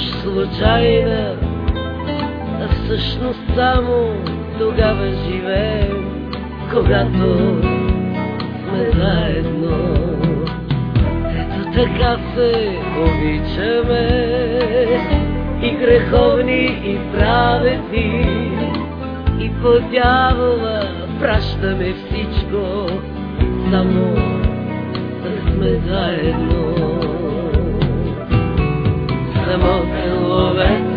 ставаш случайна, а всъщност само тогава живеем, когато сме заедно. Ето така се обичаме и греховни, и праведни, и по дявола пращаме всичко, само да сме заедно. amor pelo vento.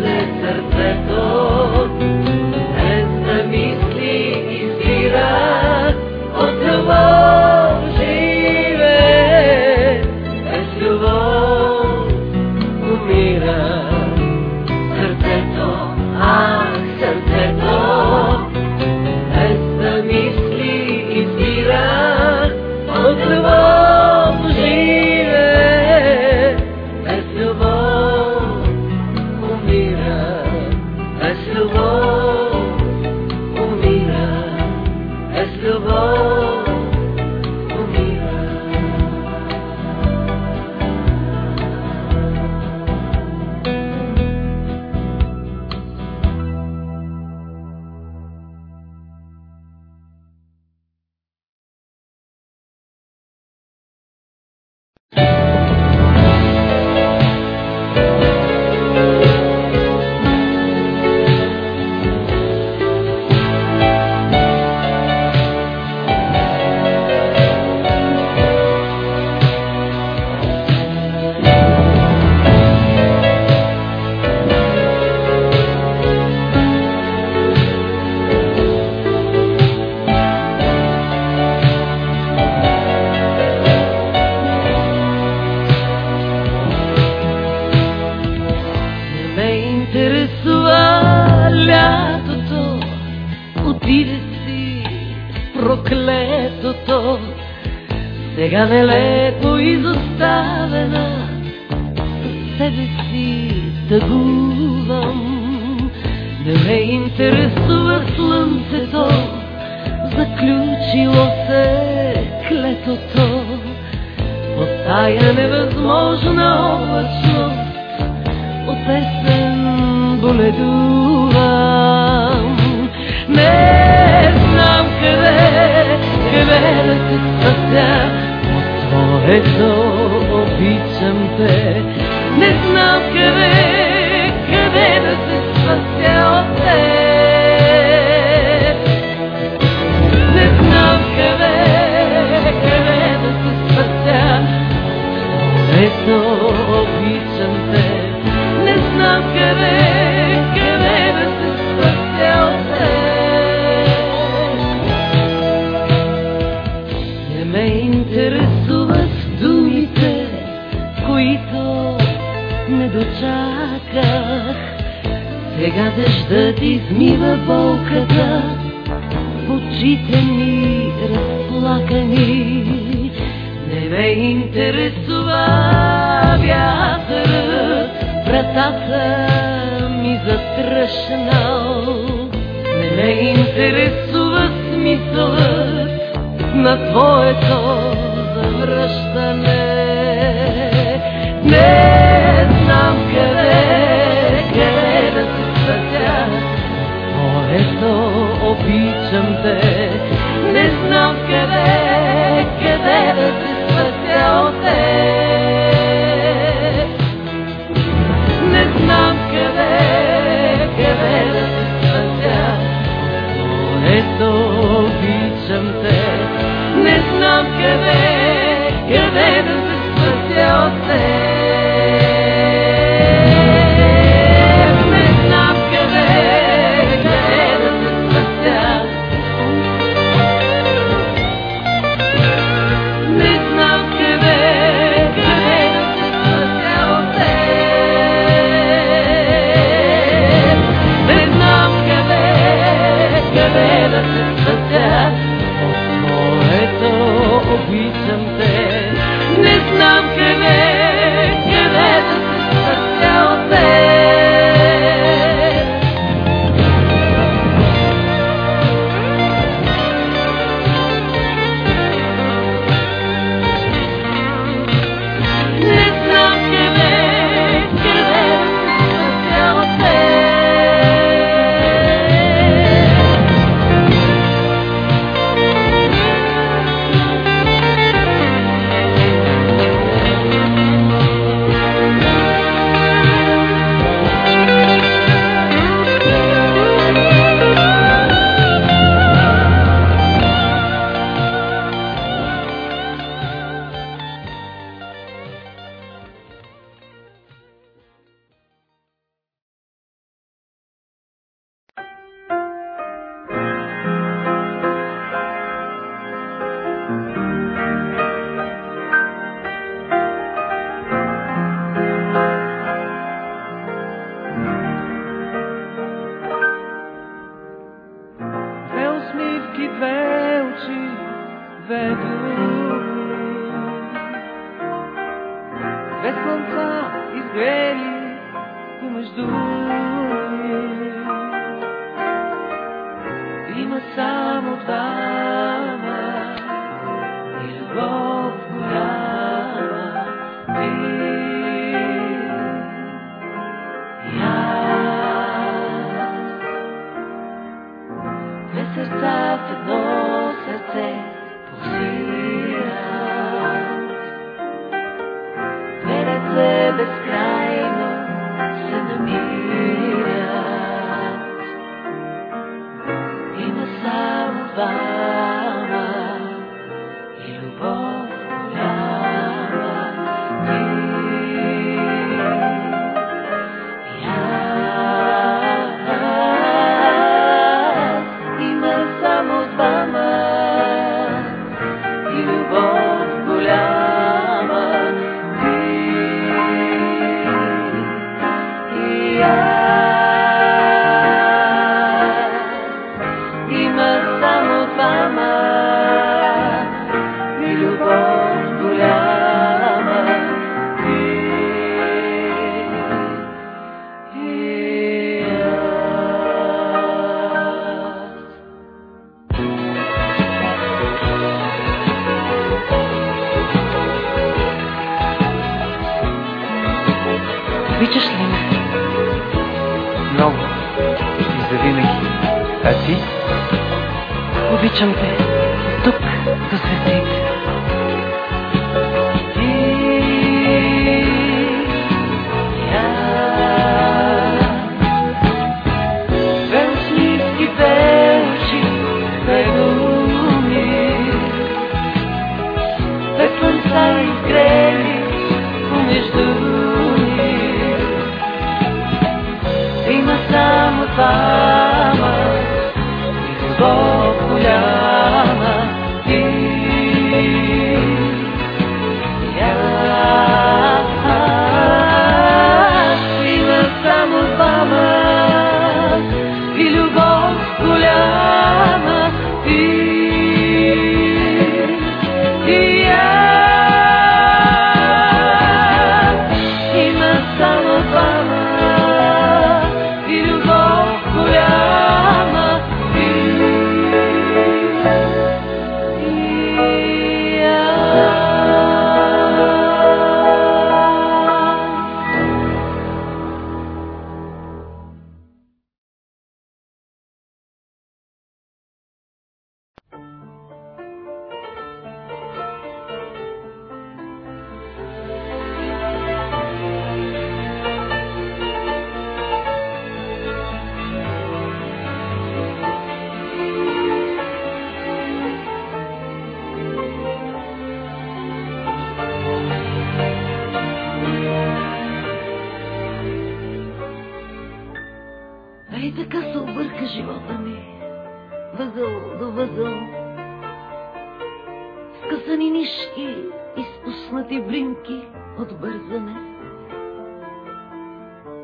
се клетото от тая невъзможна облачност от есен боледувам. Не знам къде, къде да се спася от твоето защо обичам те. Не знам къде, къде да се спася от теб. Не ме интересуват думите, които не дочаках. Сега дъждът измива болката, в очите ми разплакани. Не ме интересува International. Не ме интересува смисълът на твоето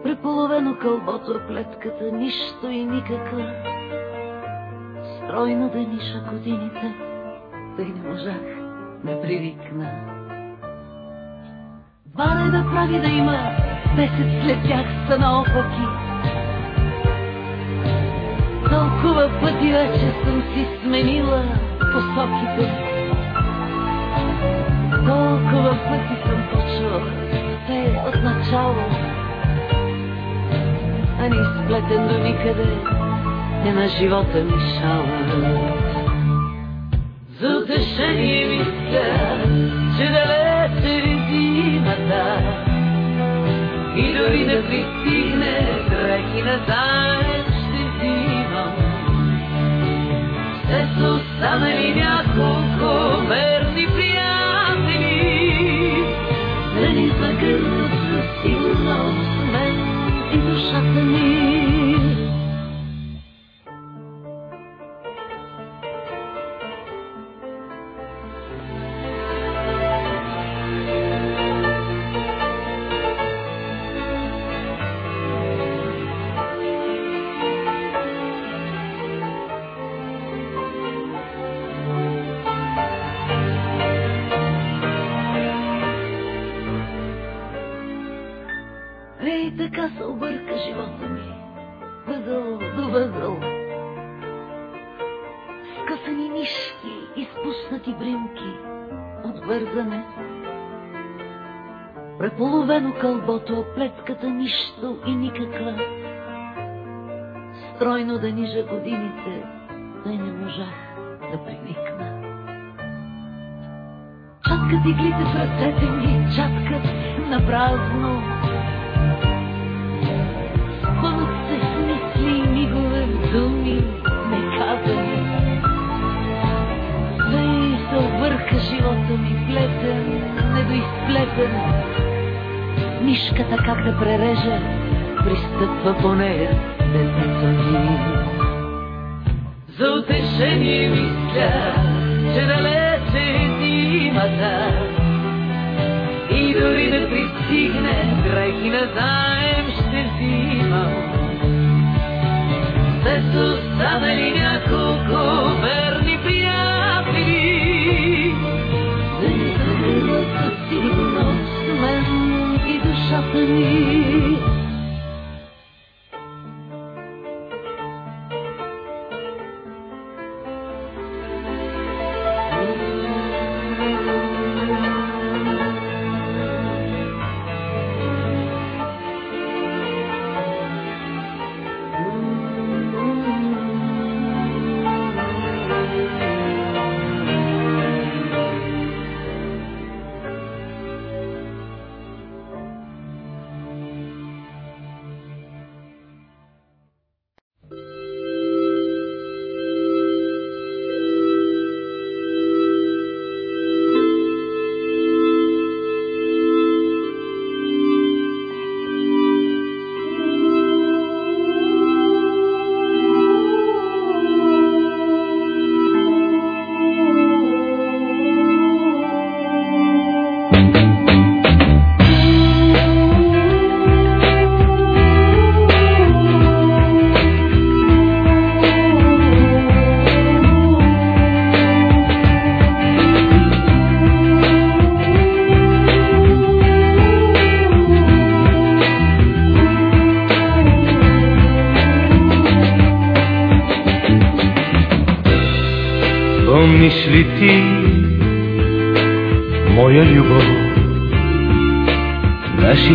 Преполовено кълбото е плетката, нищо и никаква. Стройно да ниша годините, тъй не можах да привикна. Баре да прави да има, месец след тях са наопаки. Толкова пъти вече съм си сменила посоките. Толкова пъти съм почвала все от начало. А ни сплетен до никъде е на живота ми шалът. За утешение мисля, че далече е зимата и дори да пристигне дрехи на заем ще взимам. Ще са останали няколко верни душата ми. Кълбото, плетката нищо и никаква. Стройно да нижа годините, прережа, пристъпва по нея детето ми. За утешение мисля, че далече е зимата и дори да пристигне дрехи на заем ще взимам. Са останали няколко верни me.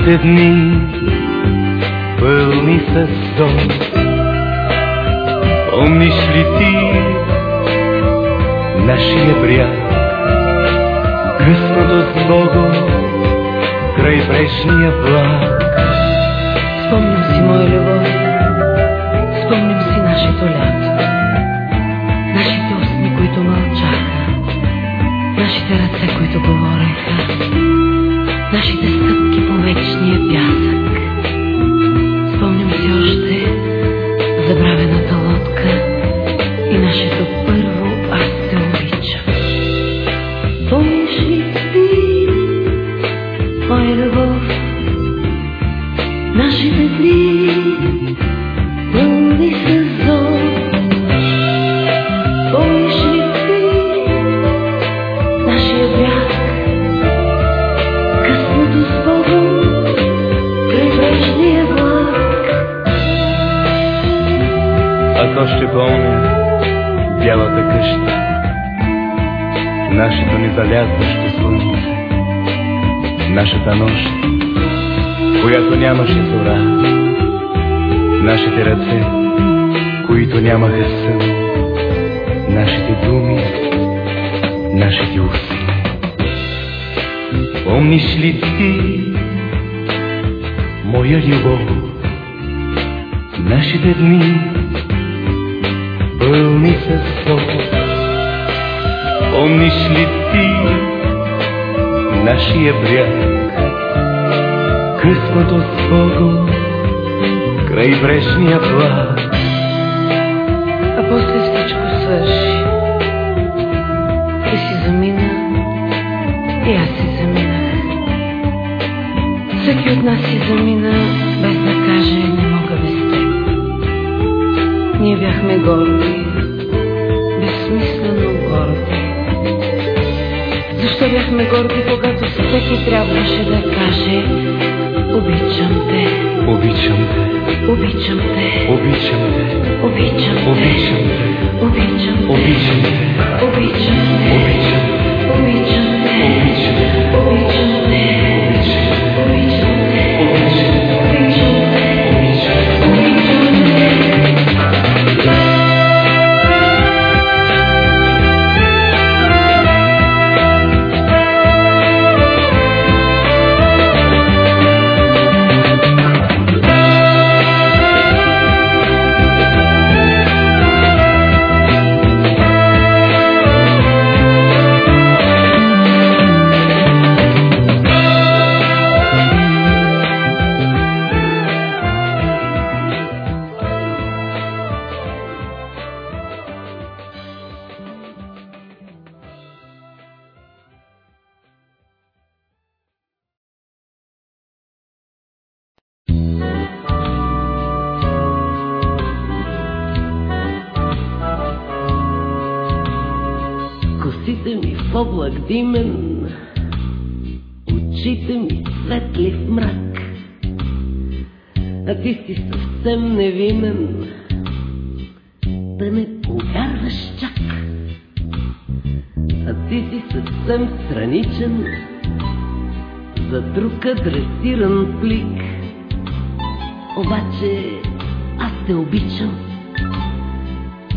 with me. Димен, очите ми светли в мрак. А ти си съвсем невинен, да не повярваш чак. А ти си съвсем страничен, за друг адресиран плик. Обаче аз те обичам,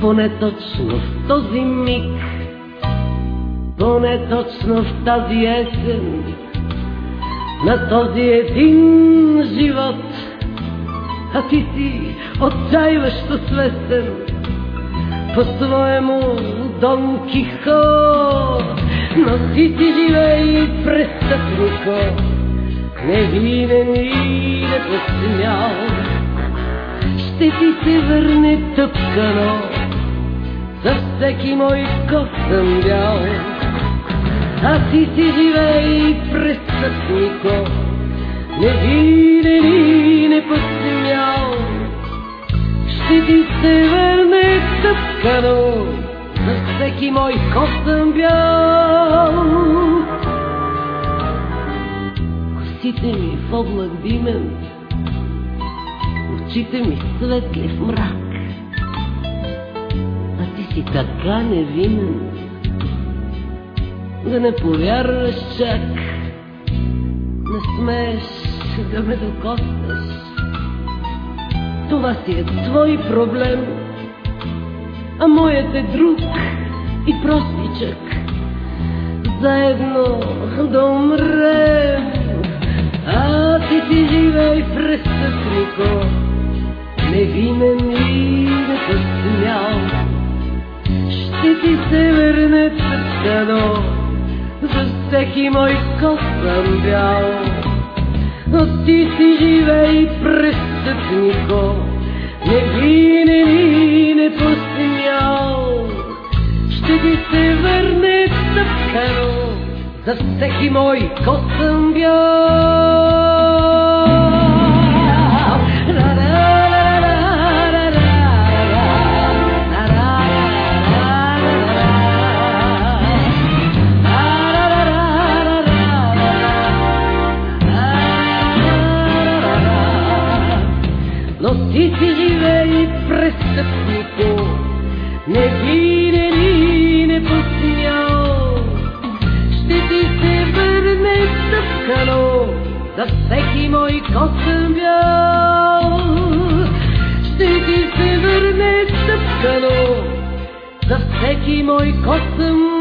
поне точно в този миг. Поне точно в тази есен, на този един живот, а ти си отчаиващо свестен, по-своему Дон Кихот, но ти си живей престъпнико, невинен и непосмял. Ще ти се върне тъпкано, за всеки мой косъм бял. А ти си живей престъпнико, невинен и непосмял. Ще ти се върне тъпкано, за всеки мой косъм бял. Косите ми в облак димен, очите ми светли в мрак. Ти си така невинен, да не повярваш чак, не смееш да ме докоснеш. Това си е твой проблем, а моят е друг и простичък. Заедно да умрем, а ти си живей престъпнико, тъпкано, за всеки мой косъм бял. Но ти си живей престъпнико, невинен и непосмял. Ще ти се върне тъпкано, за всеки мой косъм бял. Невинен и непосмял. Ще ти се върне стъпкано, за всеки мой косъм бял. Ще ти се върне стъпкано, за всеки мой косъм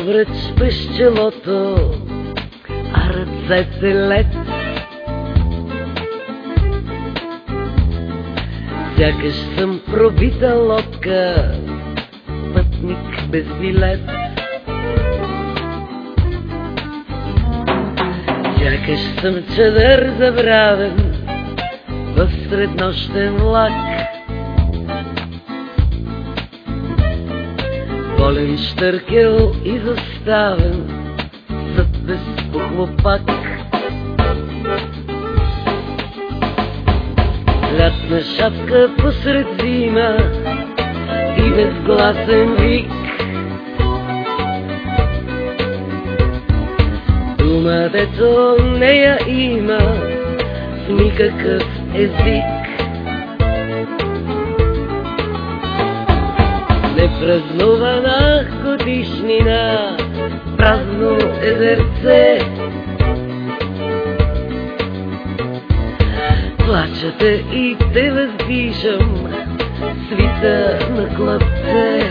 обръч през челото, а ръцете лед. Сякаш съм пробита лодка, пътник без билет. Сякаш съм чадър забравен в среднощен влак. Болен штъркел изоставен зад безпохлопак. Лятна шапка посред зима и безгласен вик. Дума, дето нея има в никакъв език. Непразнувана годишнина, празно езерце. Плачете и те въздишам, свита на клъпце.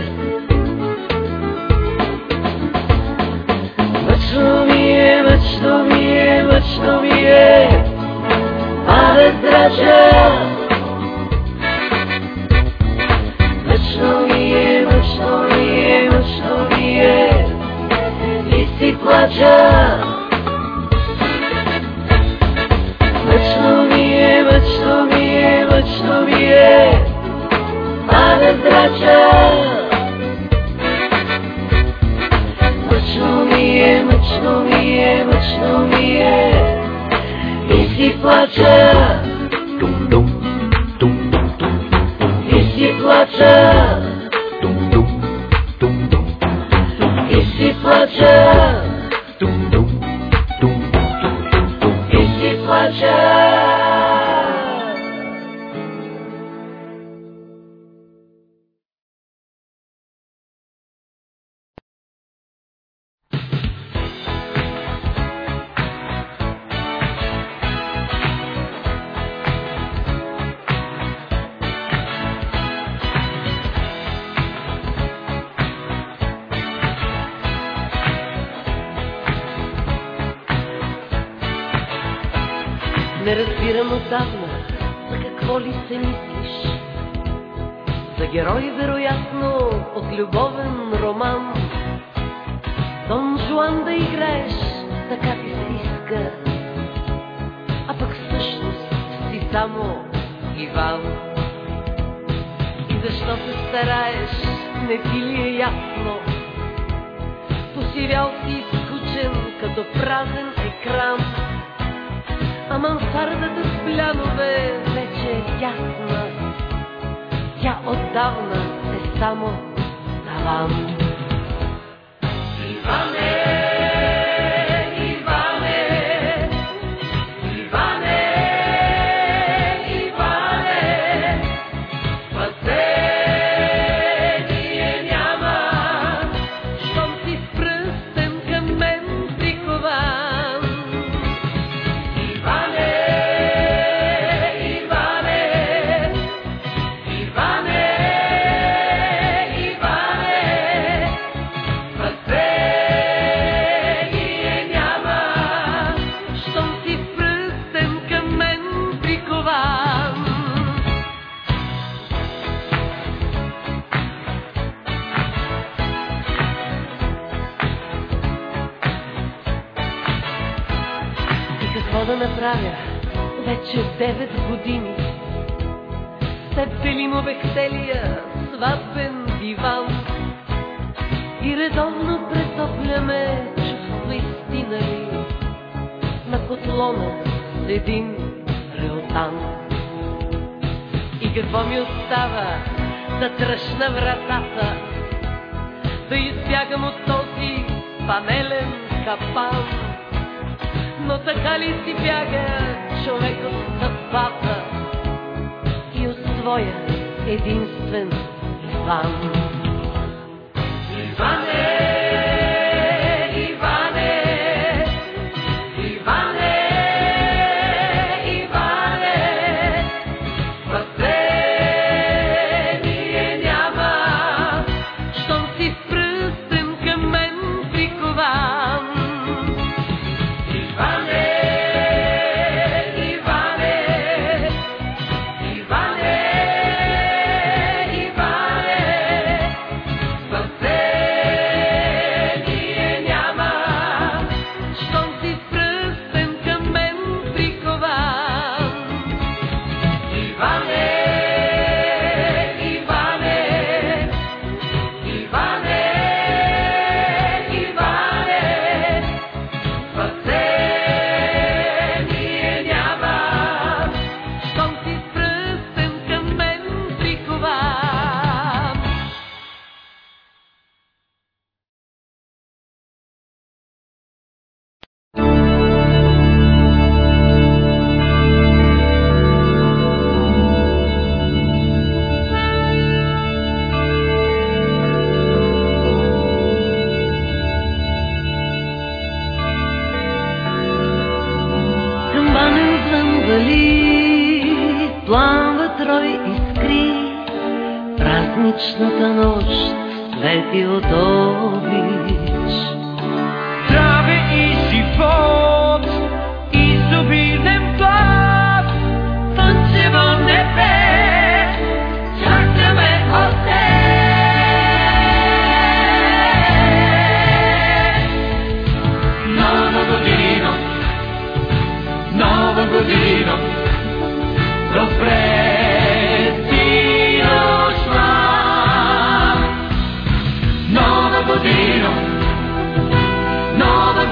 Мъчно ми е, мъчно ми е, мъчно ми е, абе здрача. Плача. Мъчно ми е, мъчно ми е, мъчно ми е, абе здрача. Мъчно ми е, мъчно ми е, мъчно ми е, и си плача. Dum dum dum dum dum И си плача, dum dum И какво ми остава да тръщна вратата, да избягам от този панелен капан. Но така ли си бяга човек от съдбата и от своя единствен Иван? Иване,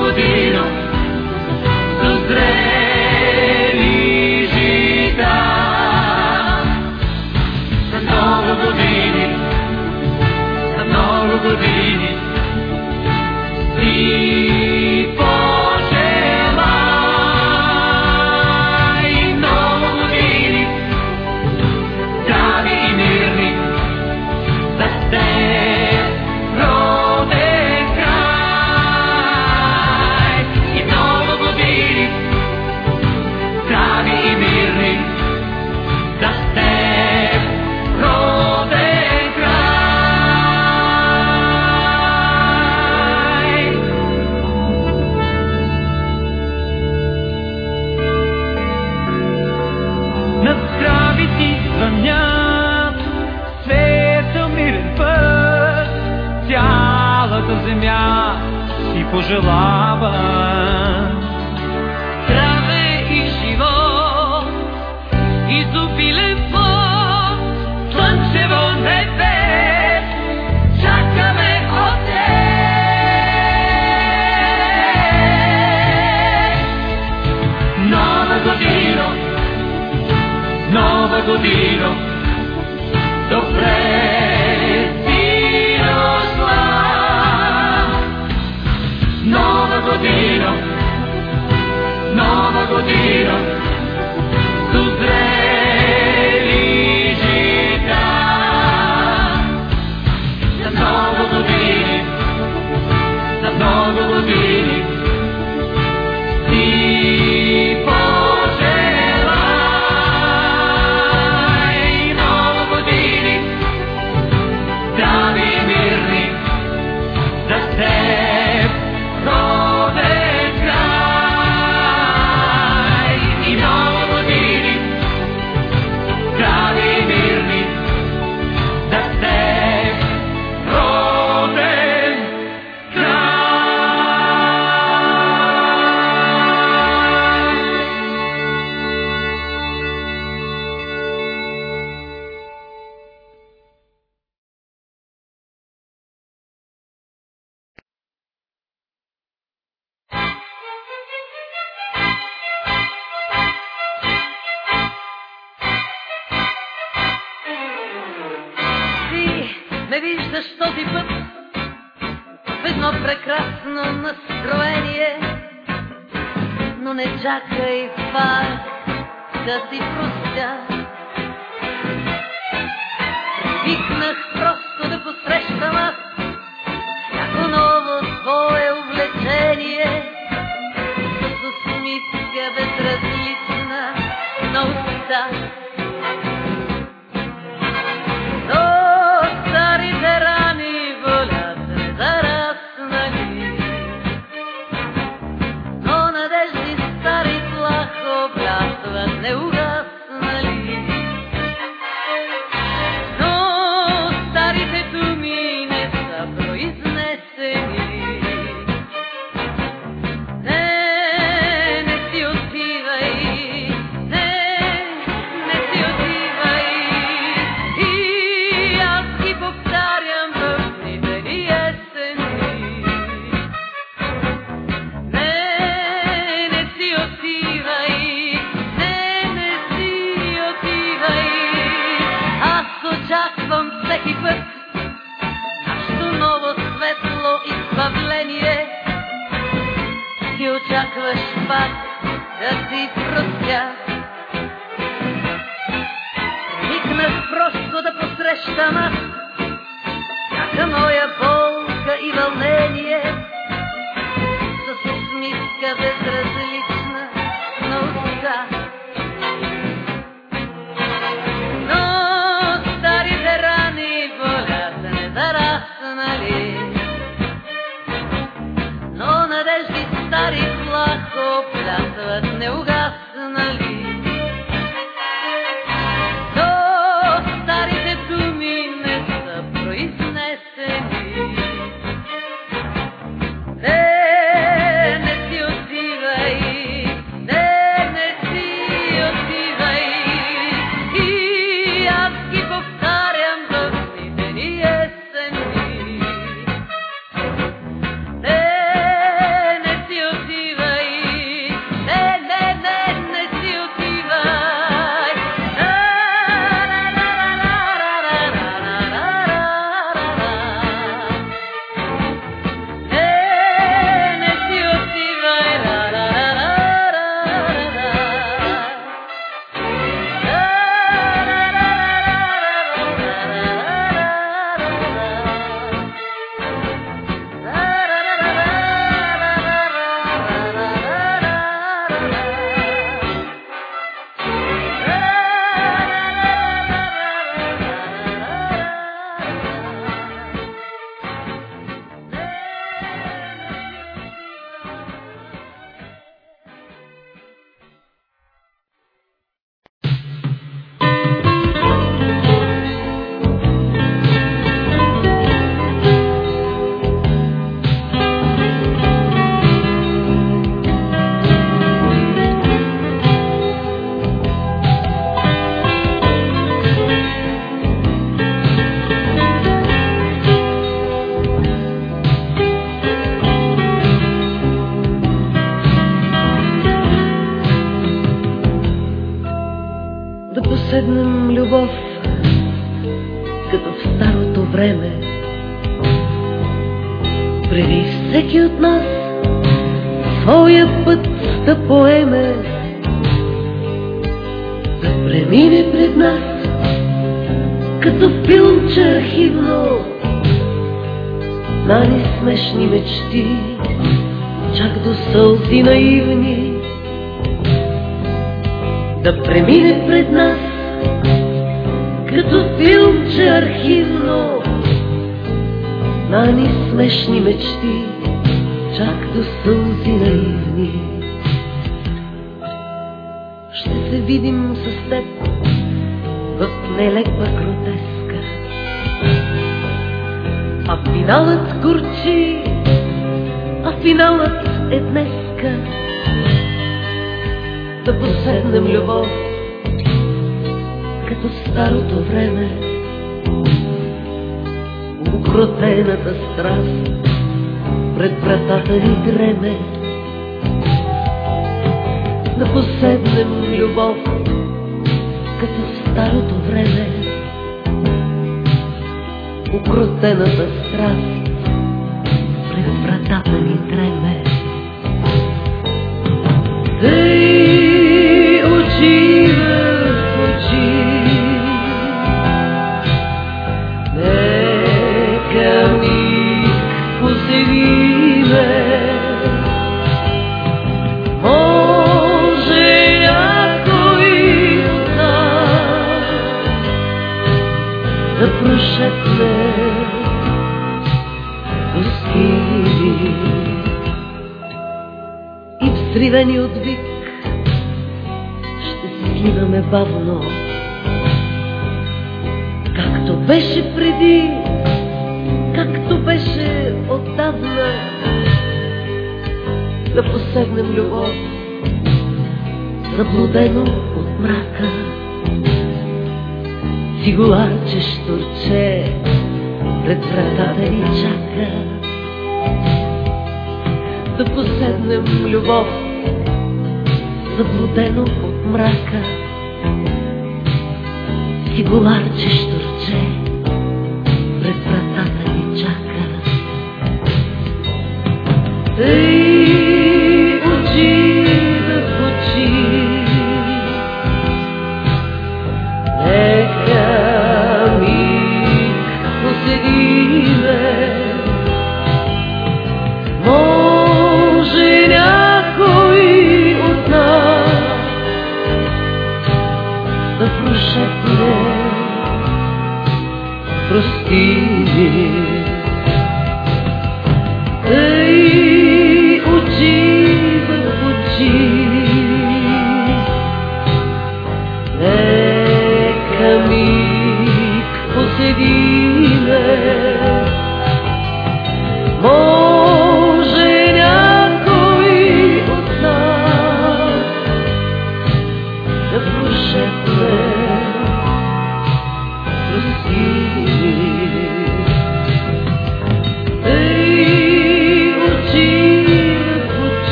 我的。ме виждаш този път в едно прекрасно настроение, но не чакай пак да ти простя. Викнах просто да посрещам аз всяко ново твое увлечение с усмивка безразлична на устата. нелеква гротеска. А финалът горчи, а финалът е днеска. Да поседнем любов, като старото време. Укротената страст пред вратата ни дреме. Да поседнем любов, старото време, укротената страст. изривени от вик, ще скиваме бавно, както беше преди, както беше отдавна, да посегнем любов, заблудено от мрака. Фигуларче штурче пред вратата ни чака. Да поседнем любов освободено от мрака. Си го варчеш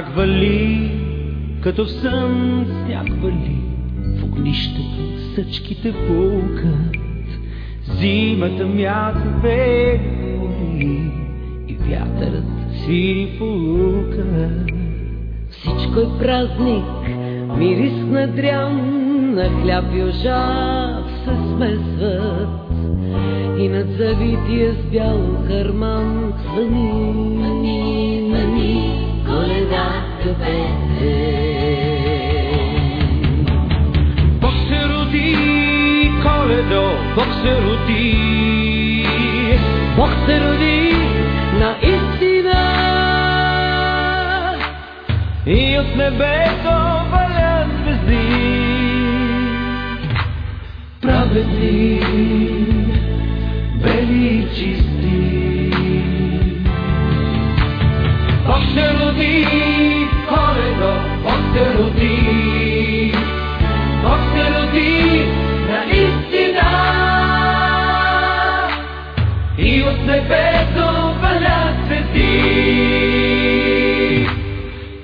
Сняг вали, като в сън сняг вали, в огнището съчките пукат. Зимата мятове гори и вятърът свири в лука. Всичко е празник, мирис на дрян, на хляб и ожав се смесват. И над завития с бял харман звъни. Бог се роди, коледо, Бог се роди. Бог се роди наистина И от небето валят звезди. Праведни, бели и роди, небето валят звезди.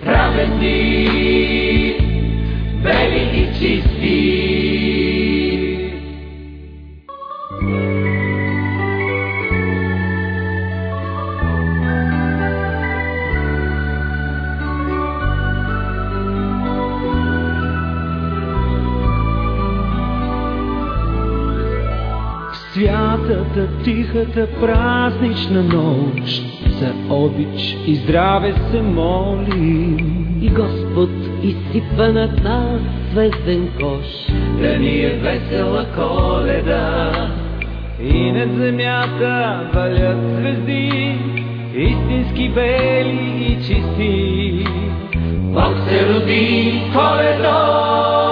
Праведни, бели и чисти. Тихата, празнична нощ за обич и здраве се молим. и Господ изсипва над нас звезден кош. Да ни е весела коледа и над земята валят звезди, истински бели и чисти. Бог се роди, коледо!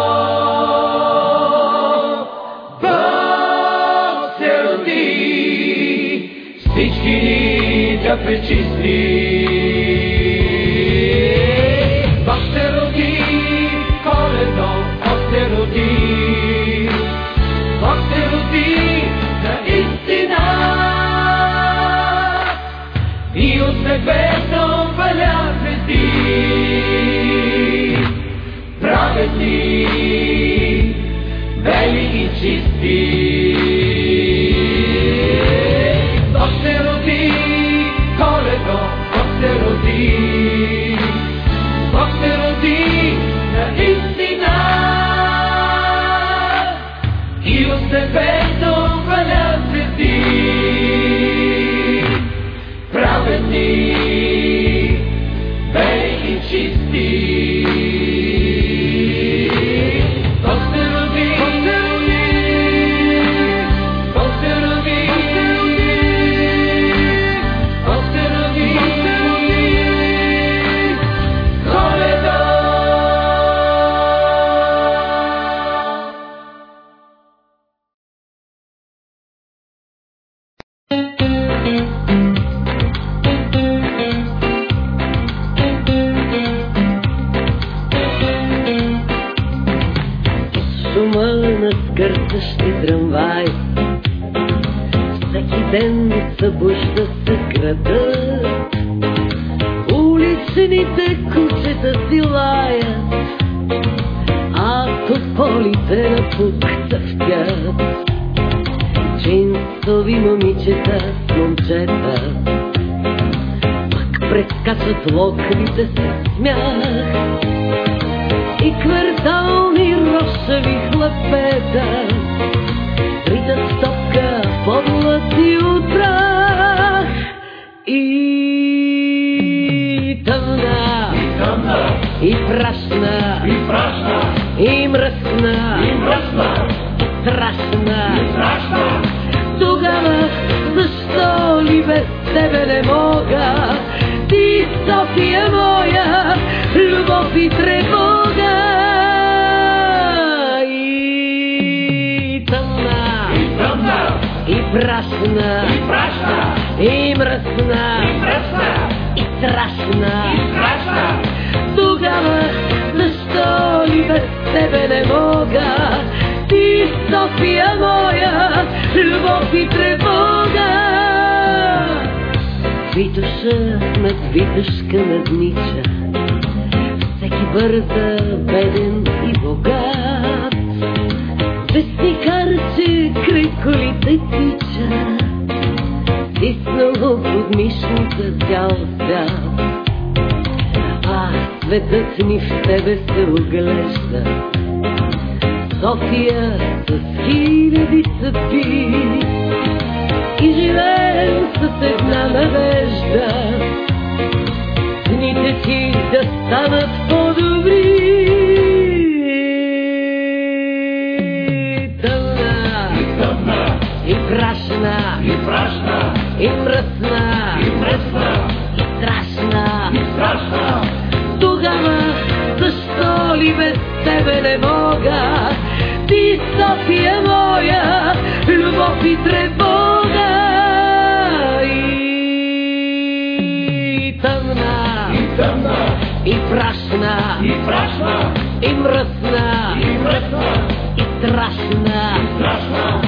Ни да пречисти. Скърцащи трамваи. Всеки ден събужда се градът Уличните кучета си лаят А тополите на пук цъфтят Джинсови момичета с момчета Пък прескачат локвите с смях. И квартални рошеви хлапета страшна. Тогава защо ли без тебе не мога? Ти, София моя, любов и тревога. И тъмна, И тъмна, и прашна, и прашна, и мръсна, и мръсна, и страшна. и Витоша над Витошка наднича, всеки бърза, беден и богат. Вестникарче край колите тича, стиснало под мишница цял свят. А светът ни в тебе се оглежда, София с хиляди съдби и живеем с една надежда. Да станат по-добри. Тъмна Тъмна и прашна, и прашна, и мръсна, и мръсна, и страшна. и страшна. Тогава защо ли без тебе не мога? Ти София моя, любов и тревога. И прашна, и прашна, и мръсна, и мръсна, и страшна. страшна.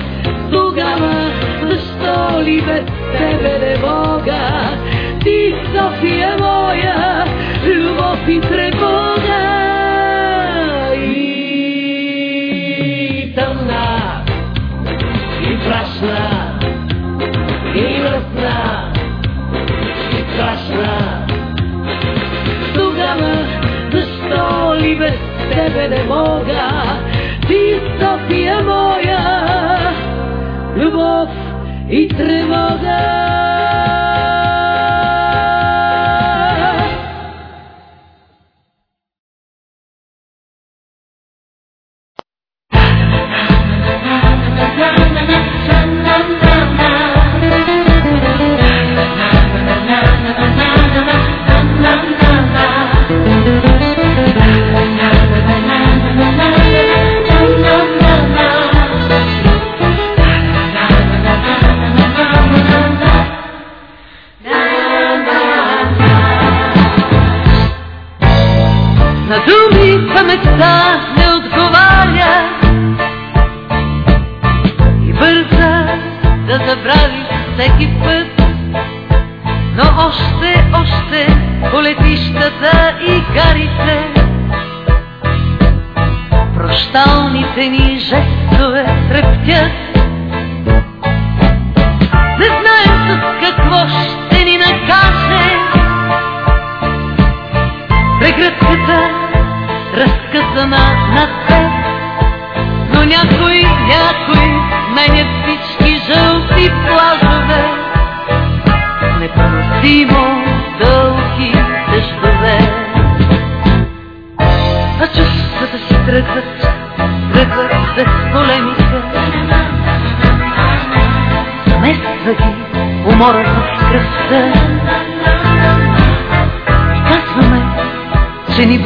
Тогава защо ли без тебе тебе не мога? Ти София моя, любов и тревога. Че ни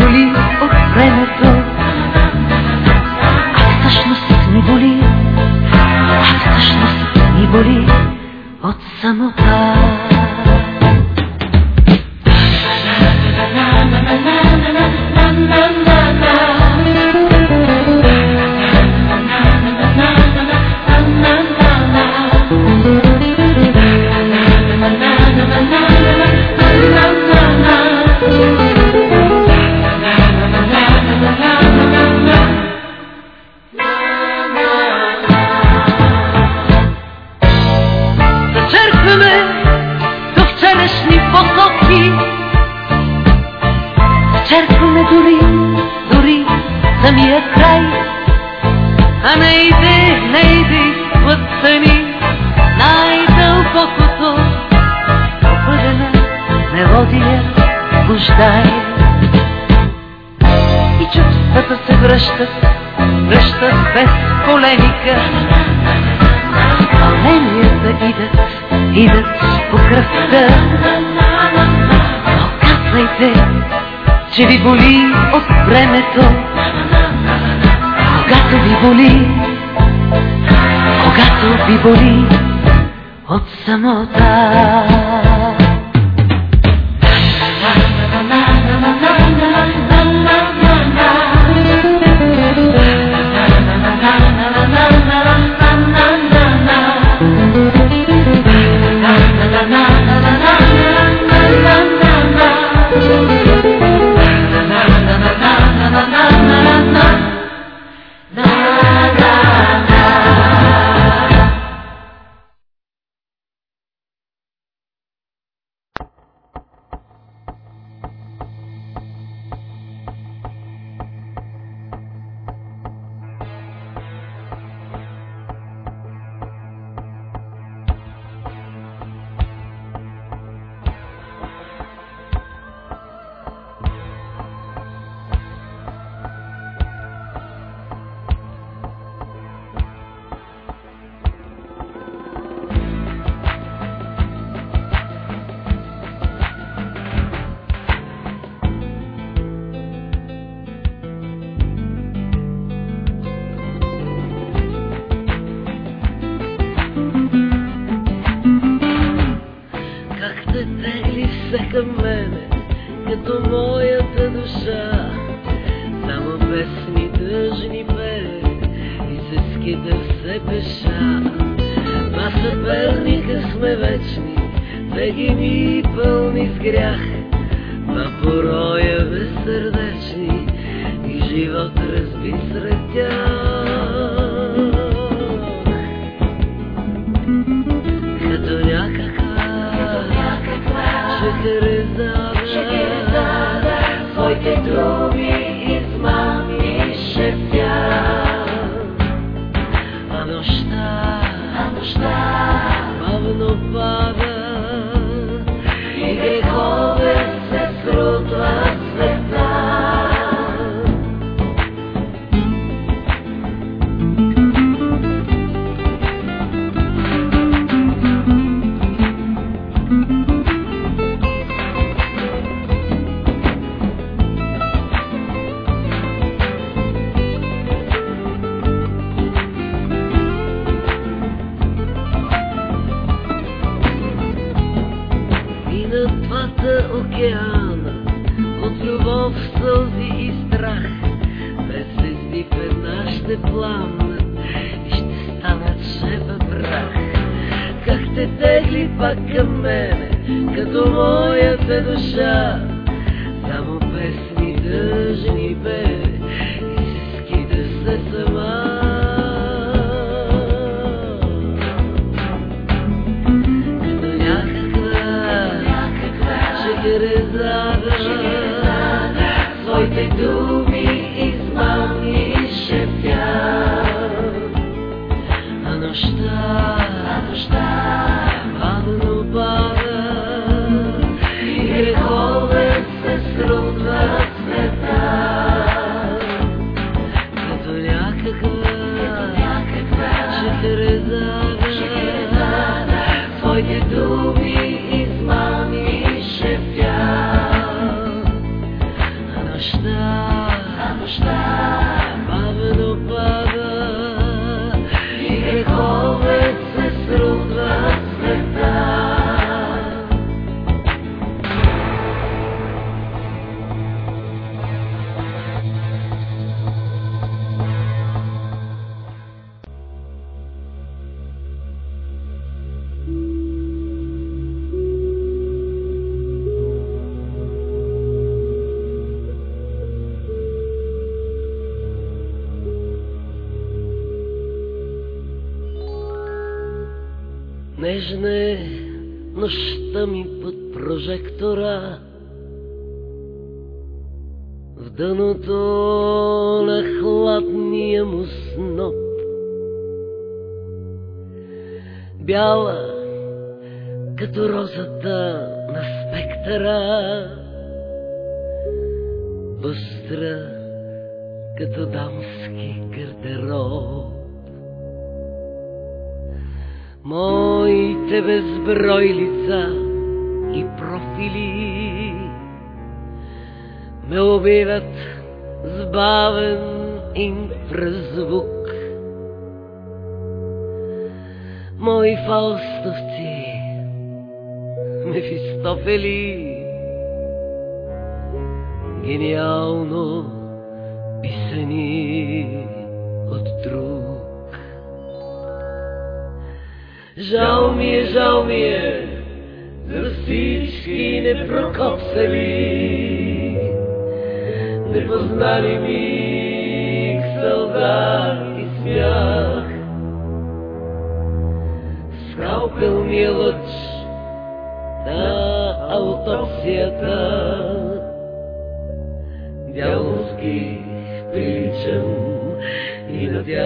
пробиват с бавен инфразвук. Мои фалстовци, Мефистофели, гениално писани от друг. Жал ми е, жал ми е, за всички непрокопсали, познали миг сълза и смях. Скалпел ми е лъч на аутопсията, дяволски приличам и на тях.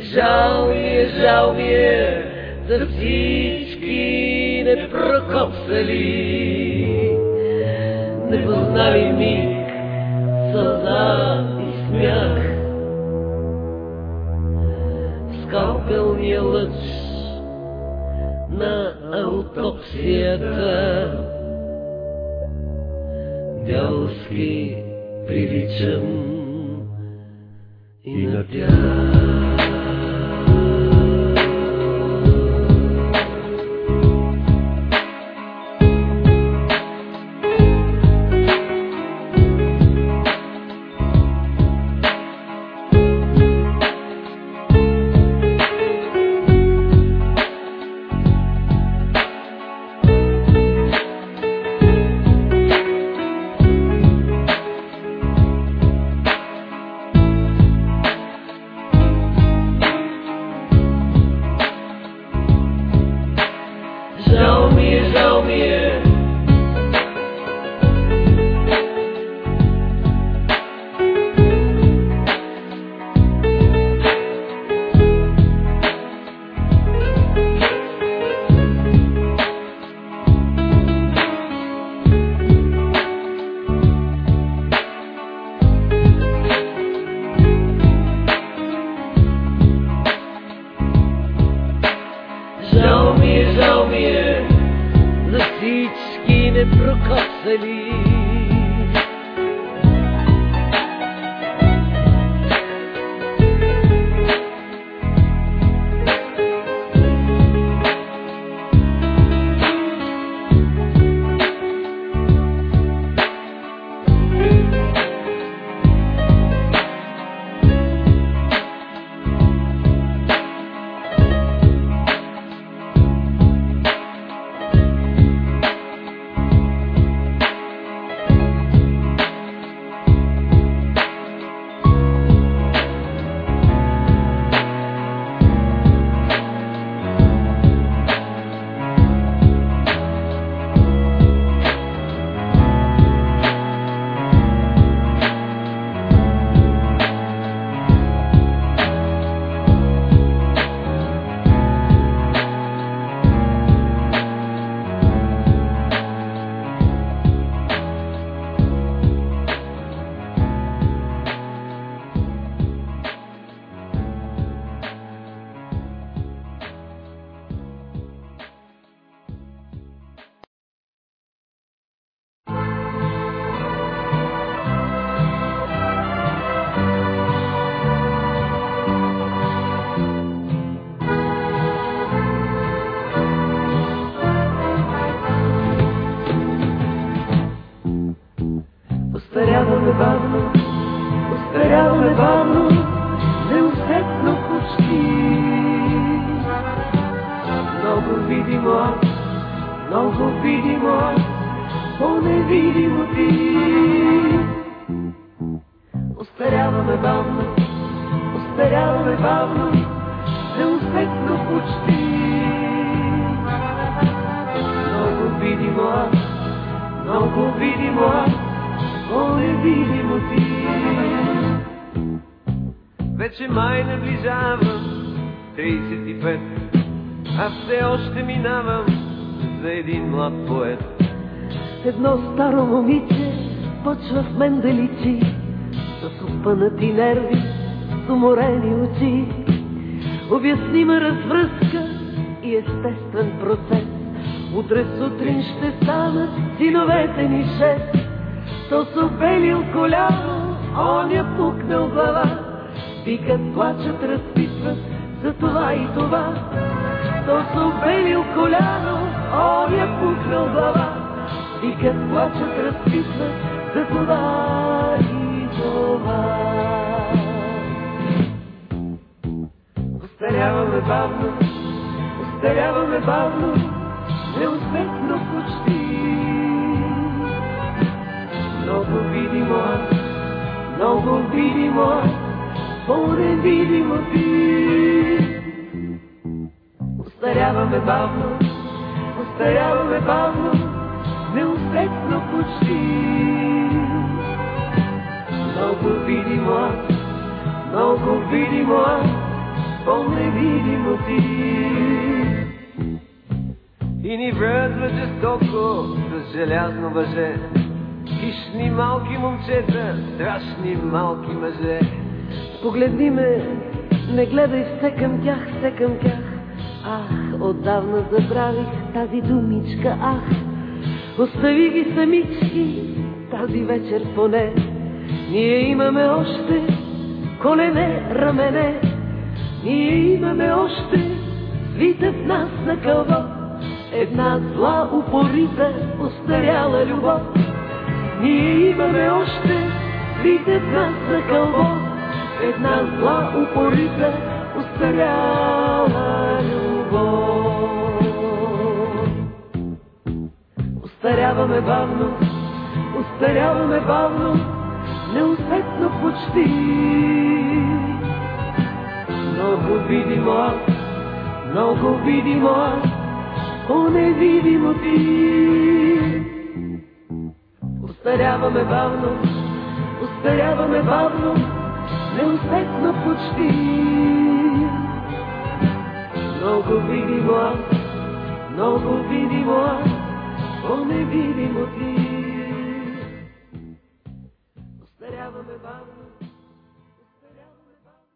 Жал ми е, жал ми е за всички непрокопсали непознали миг, сълза и смях. Скалпелния лъч на аутопсията. Дялски приличам и на тях. В мен да личи, с опънати нерви, с уморени очи. Обяснима развръзка и естествен процес. Утре сутрин ще станат синовете ни шест. То се обелил коляно, оня пукнал глава. Викат, плачат, разпитват за това и това. То се обелил коляно, оня пукнал глава. Викат, плачат, разпитват за и това. Остаряваме бавно, остаряваме бавно, неусетно почти. Много видимо много видимо аз, по-невидимо ти. Остаряваме бавно, остаряваме бавно, неусетно почти. Много видимо аз, много видимо аз, по-невидимо ти. И ни връзва жестоко с желязно въже. Хищни малки момчета, страшни малки мъже. Погледни ме, не гледай все към тях, все към тях. Ах, отдавна забравих тази думичка, ах. Остави ги самички, тази вечер поне. Ние имаме още колене, рамене. Ние имаме още свита в нас на кълбо. Една зла, упорита, устаряла любов. Ние имаме още свита в нас на кълбо. Една зла, упорита, устаряла любов. Устаряваме бавно, устаряваме бавно, неусетно почти. Много видимо аз, много видимо аз, по-невидимо ти. Устаряваме бавно, устаряваме бавно, неусетно почти. Много видимо аз, много видимо аз, по-невидимо ти. Устаряваме бавно, устаряваме бавно.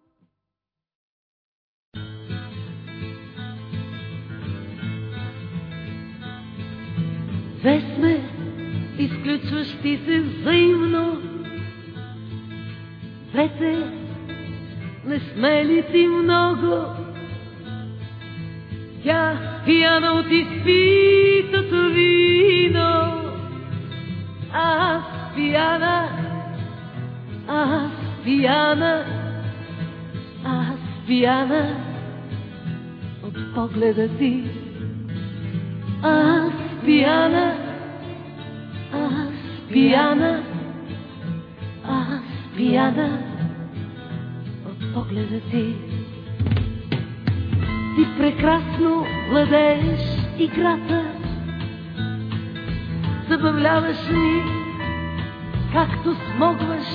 Две сме изключващи се взаимно. Двете не сме ли ти много? Тя пияна от изпитото вино, аз пияна, аз пияна, аз пияна от погледа ти. Аз пияна, аз пияна, аз пияна от погледа ти. Ти прекрасно владееш играта, забавляваш ни, както смогваш.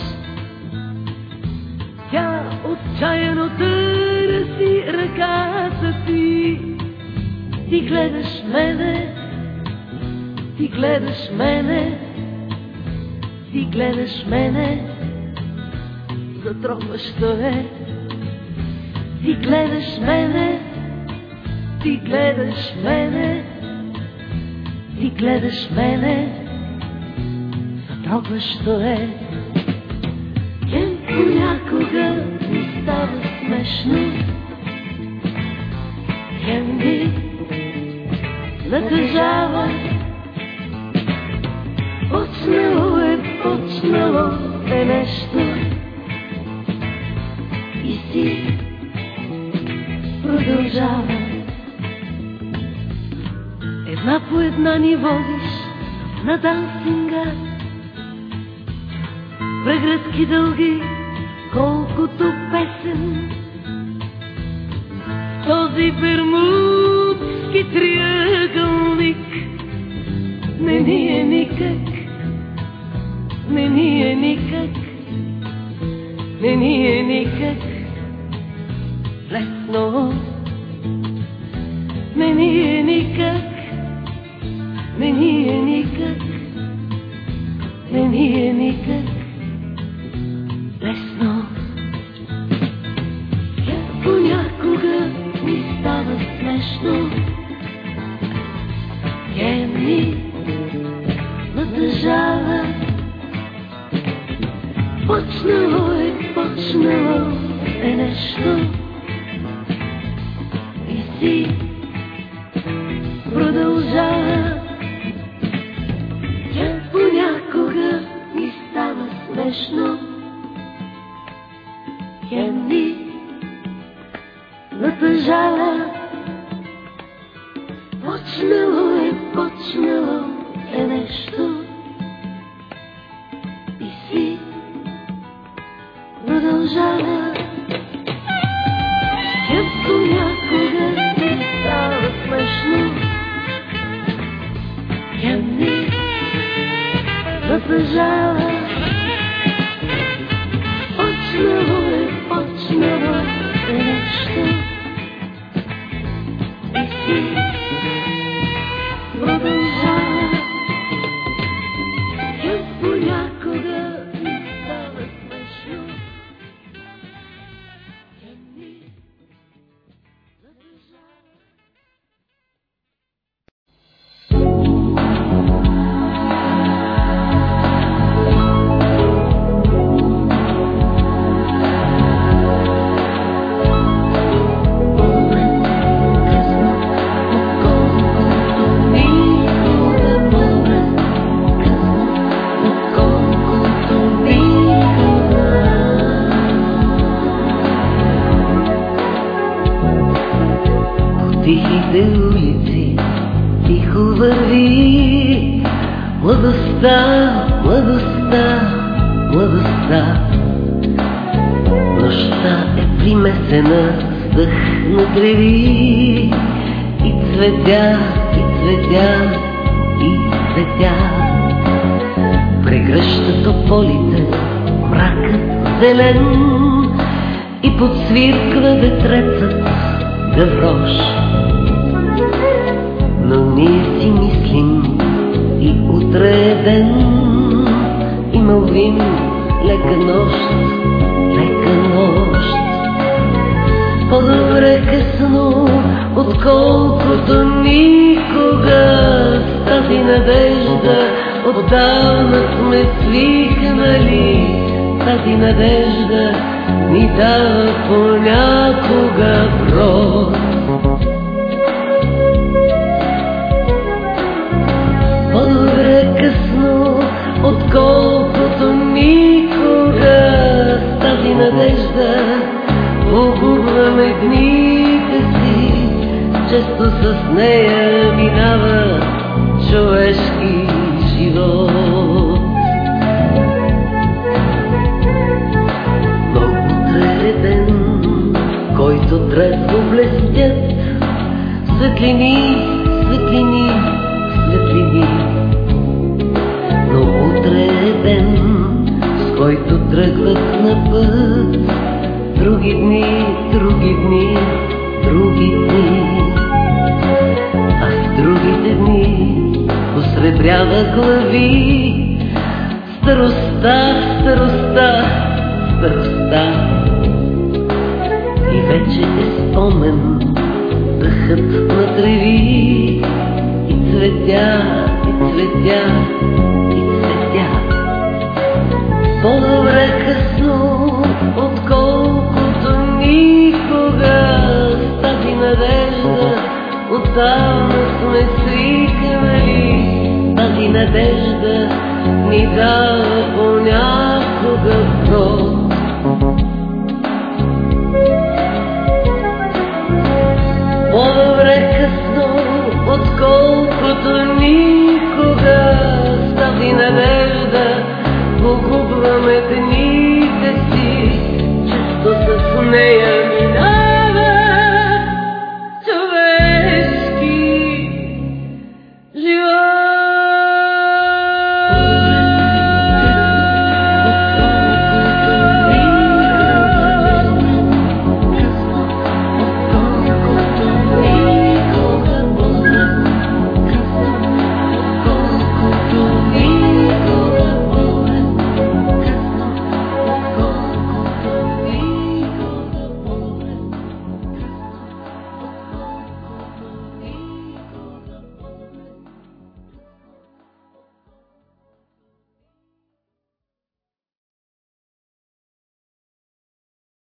Тя отчаяно търси ръката ти. Ти гледаш мене, ти гледаш мене, ти гледаш мене, затропващо е. Ти гледаш мене, ти гледаш мене, ти гледаш мене, затрогващо е. Хем понякога ми става смешно, хем ми натъжава. Почнало е, почнало е нещо и си продължава. Една по една ни водиш на дансинга. Прегръдки дълги, колкото песен. Този бермудски триъгълник не ни е никак, не ни е никак, не ни е никак лесно. Не ни е никак, не ни е никак, не ни е никак понякога ми става смешно, хем ми натъжава. Почнало е, почнало е нещо натъжава. Почнало е, почнало е нещо и си продължава. Хем понякога ми става смешно, хем ми натъжава. Често